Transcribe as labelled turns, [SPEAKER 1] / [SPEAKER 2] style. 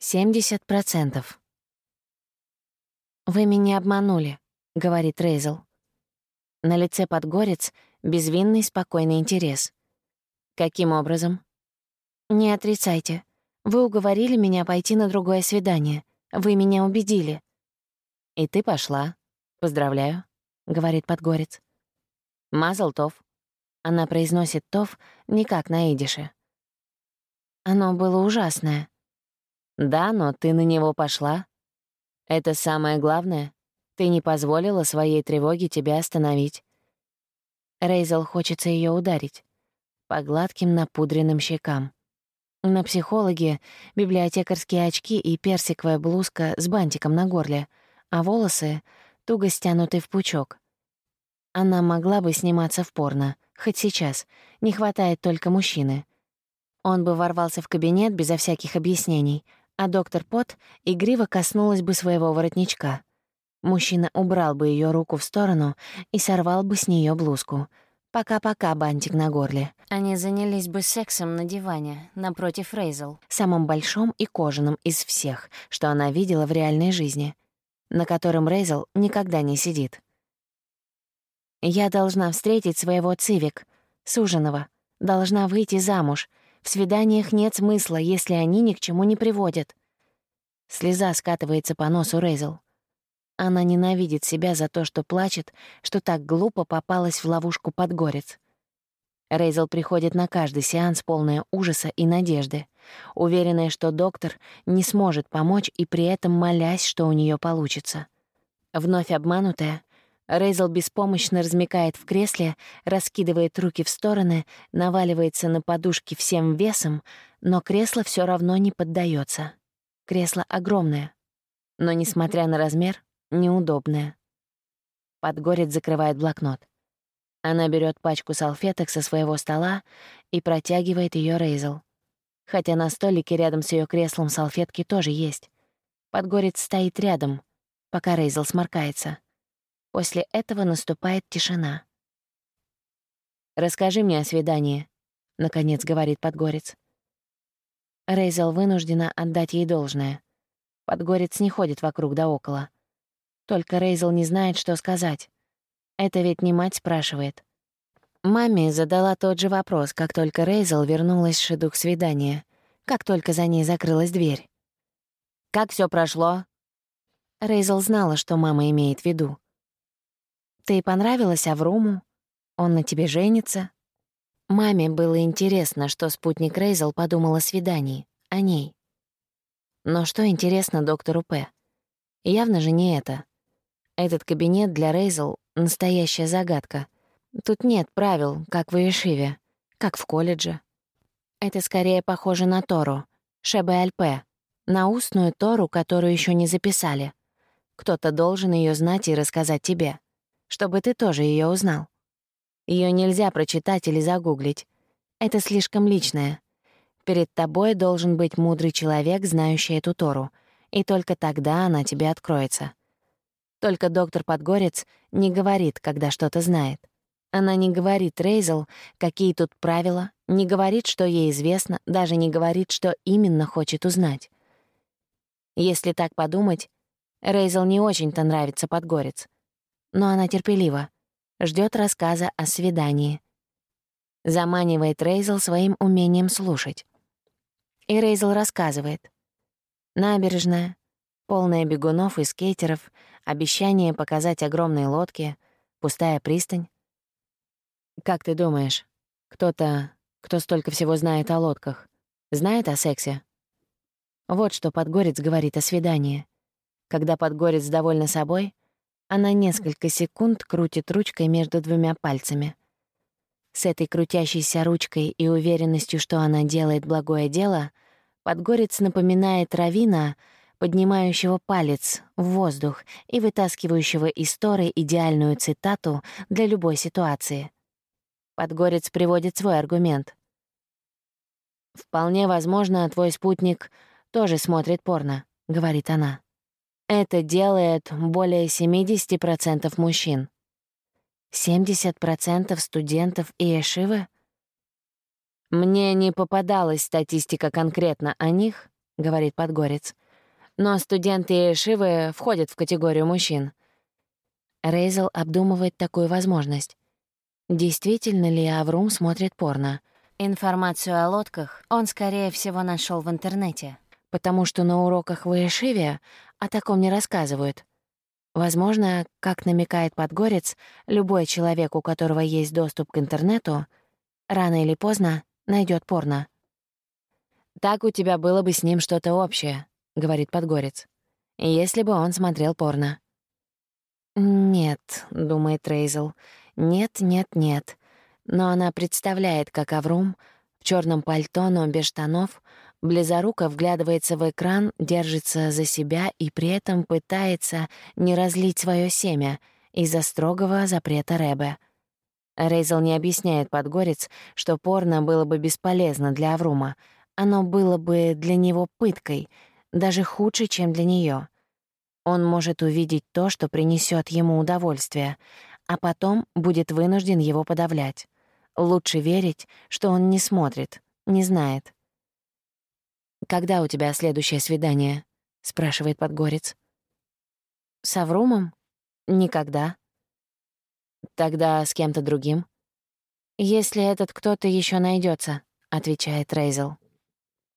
[SPEAKER 1] 70%. «Вы меня обманули», — говорит Рейзел. На лице Подгорец безвинный спокойный интерес. «Каким образом?» «Не отрицайте. Вы уговорили меня пойти на другое свидание. Вы меня убедили». «И ты пошла. Поздравляю», — говорит Подгорец. «Мазал Тов». Она произносит «Тов» не как на идише. Оно было ужасное. Да, но ты на него пошла. Это самое главное. Ты не позволила своей тревоге тебя остановить. Рейзел хочется ее ударить. По гладким напудренным щекам. На психологе библиотекарские очки и персиковая блузка с бантиком на горле, а волосы туго стянуты в пучок. Она могла бы сниматься в порно, хоть сейчас. Не хватает только мужчины. Он бы ворвался в кабинет безо всяких объяснений, а доктор Пот игриво коснулась бы своего воротничка. Мужчина убрал бы ее руку в сторону и сорвал бы с нее блузку. Пока-пока, бантик на горле. Они занялись бы сексом на диване, напротив Рейзел, самым большом и кожаным из всех, что она видела в реальной жизни, на котором Рейзел никогда не сидит. «Я должна встретить своего Цивик, суженого, должна выйти замуж, в свиданиях нет смысла, если они ни к чему не приводят. Слеза скатывается по носу Рейзел. Она ненавидит себя за то, что плачет, что так глупо попалась в ловушку под горец. Рейзел приходит на каждый сеанс полная ужаса и надежды, уверенная, что доктор не сможет помочь и при этом молясь, что у нее получится. Вновь обманутая, Рейзел беспомощно размекает в кресле, раскидывает руки в стороны, наваливается на подушки всем весом, но кресло все равно не поддается. Кресло огромное, но, несмотря на размер, неудобное. Подгорец закрывает блокнот. Она берет пачку салфеток со своего стола и протягивает ее Рейзел. Хотя на столике рядом с ее креслом салфетки тоже есть. Подгорец стоит рядом, пока Рейзел сморкается. После этого наступает тишина. «Расскажи мне о свидании», — наконец говорит Подгорец. Рейзел вынуждена отдать ей должное. Подгорец не ходит вокруг да около. Только Рейзел не знает, что сказать. Это ведь не мать спрашивает. Маме задала тот же вопрос, как только Рейзел вернулась с шедух свидания, как только за ней закрылась дверь. «Как все прошло?» Рейзел знала, что мама имеет в виду. Ты понравилась Авруму? Он на тебе женится?» Маме было интересно, что спутник Рейзел подумал о свидании, о ней. Но что интересно доктору П? Явно же не это. Этот кабинет для Рейзел — настоящая загадка. Тут нет правил, как в Иешиве, как в колледже. Это скорее похоже на Тору, Шебе-Альпе, на устную Тору, которую еще не записали. Кто-то должен ее знать и рассказать тебе чтобы ты тоже ее узнал. Ее нельзя прочитать или загуглить. Это слишком личное. Перед тобой должен быть мудрый человек, знающий эту Тору, и только тогда она тебе откроется. Только доктор Подгорец не говорит, когда что-то знает. Она не говорит Рейзел, какие тут правила, не говорит, что ей известно, даже не говорит, что именно хочет узнать. Если так подумать, Рейзел не очень-то нравится Подгорец — но она терпелива, ждет рассказа о свидании. Заманивает Рейзел своим умением слушать. И Рейзел рассказывает. Набережная, полная бегунов и скейтеров, обещание показать огромные лодки, пустая пристань. Как ты думаешь, кто-то, кто столько всего знает о лодках, знает о сексе? Вот что Подгорец говорит о свидании. Когда Подгорец довольна собой, она несколько секунд крутит ручкой между двумя пальцами. С этой крутящейся ручкой и уверенностью, что она делает благое дело, Подгорец напоминает Равина, поднимающего палец в воздух и вытаскивающего из Торы идеальную цитату для любой ситуации. Подгорец приводит свой аргумент. «Вполне возможно, твой спутник тоже смотрит порно», — говорит она. Это делает более 70% мужчин. 70% студентов и эшивы? Мне не попадалась статистика конкретно о них, — говорит Подгорец. «Но студенты Шивы входят в категорию мужчин». Рейзел обдумывает такую возможность. Действительно ли Аврум смотрит порно? Информацию о лодках он, скорее всего, нашел в интернете, потому что на уроках в Ишиве о таком не рассказывают. Возможно, как намекает Подгорец, любой человек, у которого есть доступ к интернету, рано или поздно найдет порно. «Так у тебя было бы с ним что-то общее», — говорит Подгорец. «Если бы он смотрел порно». «Нет», — думает Рейзел, — «нет, нет, нет». Но она представляет, как Аврум в черном пальто, но без штанов, близоруко вглядывается в экран, держится за себя и при этом пытается не разлить свое семя из-за строгого запрета Рэбе. Рейзел не объясняет Подгорец, что порно было бы бесполезно для Аврума — оно было бы для него пыткой, даже худше, чем для нее. Он может увидеть то, что принесет ему удовольствие, а потом будет вынужден его подавлять. Лучше верить, что он не смотрит, не знает. «Когда у тебя следующее свидание?» — спрашивает Подгорец. «С Аврумом? Никогда». «Тогда с кем-то другим?» «Если этот кто-то еще найдется, отвечает Рейзел.